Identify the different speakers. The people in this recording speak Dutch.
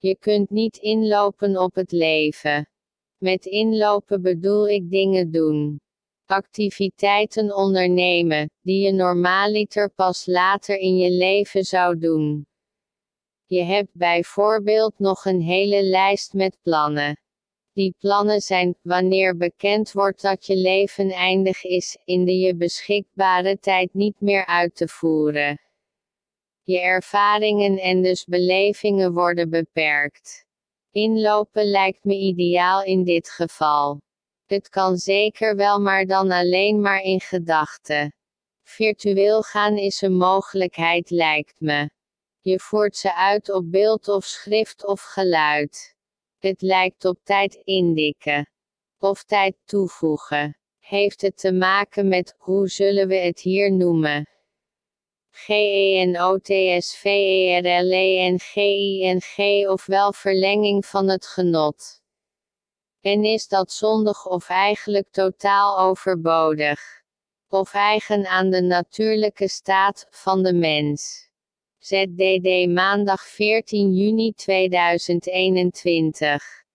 Speaker 1: Je kunt niet inlopen op het leven. Met inlopen bedoel ik dingen doen. Activiteiten ondernemen, die je normaaliter pas later in je leven zou doen. Je hebt bijvoorbeeld nog een hele lijst met plannen. Die plannen zijn, wanneer bekend wordt dat je leven eindig is, in de je beschikbare tijd niet meer uit te voeren. Je ervaringen en dus belevingen worden beperkt. Inlopen lijkt me ideaal in dit geval. Het kan zeker wel maar dan alleen maar in gedachten. Virtueel gaan is een mogelijkheid lijkt me. Je voert ze uit op beeld of schrift of geluid. Het lijkt op tijd indikken. Of tijd toevoegen. Heeft het te maken met, hoe zullen we het hier noemen? G-E-N-O-T-S-V-E-R-L-E-N-G-I-N-G ofwel verlenging van het genot. En is dat zondig of eigenlijk totaal overbodig? Of eigen aan de natuurlijke staat van de mens? ZDD maandag 14 juni 2021